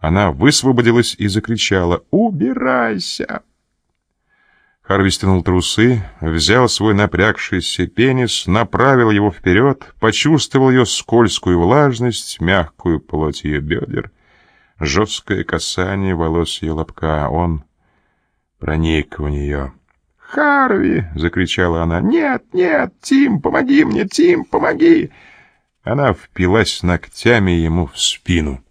Она высвободилась и закричала «Убирайся!». Харви стянул трусы, взял свой напрягшийся пенис, направил его вперед, почувствовал ее скользкую влажность, мягкую плоть ее бедер, жесткое касание волос ее лобка. Он проник в нее. «Харви!» — закричала она. «Нет, нет! Тим, помоги мне! Тим, помоги!» Она впилась ногтями ему в спину.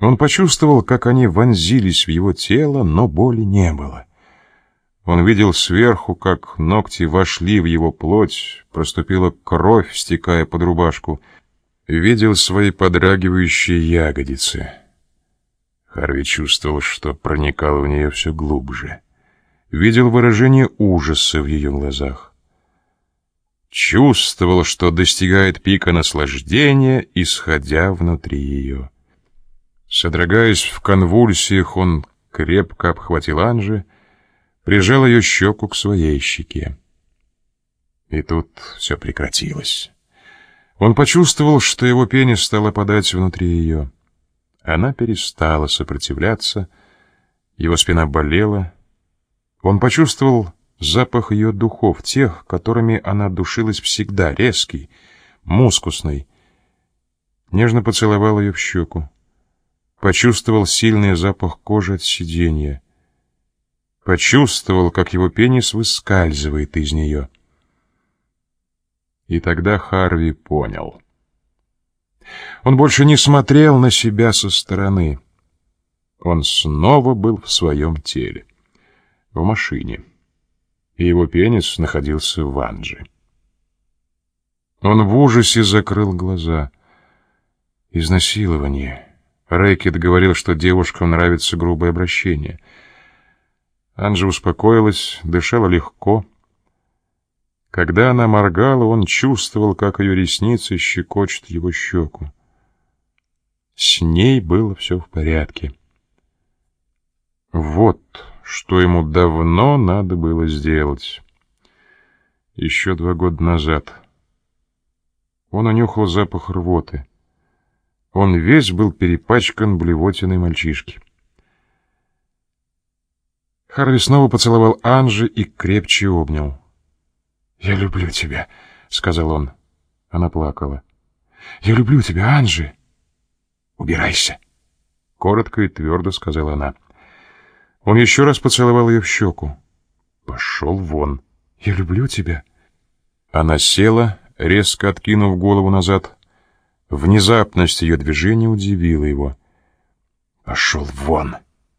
Он почувствовал, как они вонзились в его тело, но боли не было. Он видел сверху, как ногти вошли в его плоть, проступила кровь, стекая под рубашку. Видел свои подрагивающие ягодицы. Харви чувствовал, что проникал в нее все глубже. Видел выражение ужаса в ее глазах. Чувствовал, что достигает пика наслаждения, исходя внутри ее. Содрогаясь в конвульсиях, он крепко обхватил Анжи, прижал ее щеку к своей щеке. И тут все прекратилось. Он почувствовал, что его пенис стал опадать внутри ее. Она перестала сопротивляться, его спина болела. Он почувствовал запах ее духов, тех, которыми она душилась всегда, резкий, мускусный. Нежно поцеловал ее в щеку. Почувствовал сильный запах кожи от сиденья. Почувствовал, как его пенис выскальзывает из нее. И тогда Харви понял. Он больше не смотрел на себя со стороны. Он снова был в своем теле, в машине, и его пенис находился в Анже. Он в ужасе закрыл глаза. Изнасилование — Рэкет говорил, что девушкам нравится грубое обращение. Анжа успокоилась, дышала легко. Когда она моргала, он чувствовал, как ее ресницы щекочут его щеку. С ней было все в порядке. Вот что ему давно надо было сделать. Еще два года назад. Он унюхал запах рвоты. Он весь был перепачкан блевотиной мальчишки. Харви снова поцеловал Анжи и крепче обнял. «Я люблю тебя», — сказал он. Она плакала. «Я люблю тебя, Анжи!» «Убирайся!» — коротко и твердо сказала она. Он еще раз поцеловал ее в щеку. «Пошел вон!» «Я люблю тебя!» Она села, резко откинув голову назад, Внезапность ее движения удивила его. «Пошел вон!»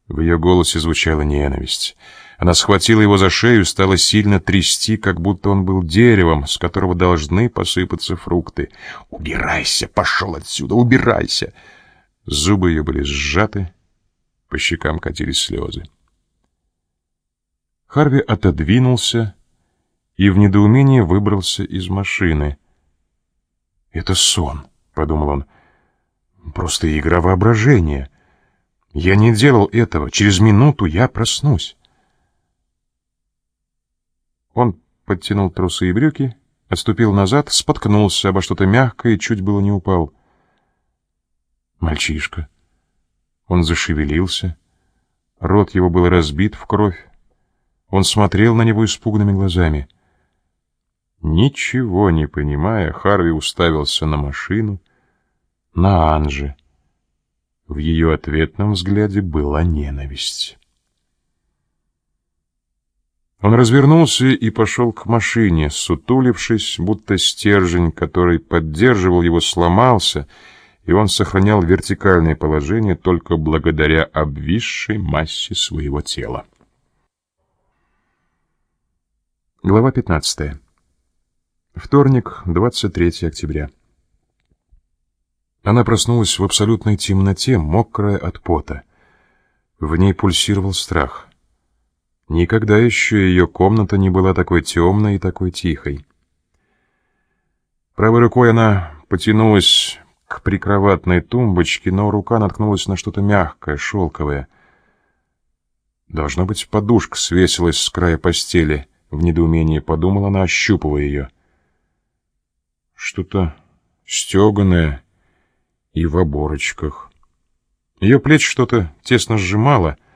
В ее голосе звучала ненависть. Она схватила его за шею и стала сильно трясти, как будто он был деревом, с которого должны посыпаться фрукты. «Убирайся! Пошел отсюда! Убирайся!» Зубы ее были сжаты, по щекам катились слезы. Харви отодвинулся и в недоумении выбрался из машины. «Это сон!» — подумал он. «Просто игра воображения. Я не делал этого. Через минуту я проснусь». Он подтянул трусы и брюки, отступил назад, споткнулся обо что-то мягкое и чуть было не упал. Мальчишка. Он зашевелился. Рот его был разбит в кровь. Он смотрел на него испуганными глазами — Ничего не понимая, Харви уставился на машину, на Анжи. В ее ответном взгляде была ненависть. Он развернулся и пошел к машине, сутулившись, будто стержень, который поддерживал его, сломался, и он сохранял вертикальное положение только благодаря обвисшей массе своего тела. Глава пятнадцатая. Вторник, 23 октября. Она проснулась в абсолютной темноте, мокрая от пота. В ней пульсировал страх. Никогда еще ее комната не была такой темной и такой тихой. Правой рукой она потянулась к прикроватной тумбочке, но рука наткнулась на что-то мягкое, шелковое. Должно быть, подушка свесилась с края постели. В недоумении подумала она, ощупывая ее — что-то стеганое и в оборочках. Ее плечи что-то тесно сжимало —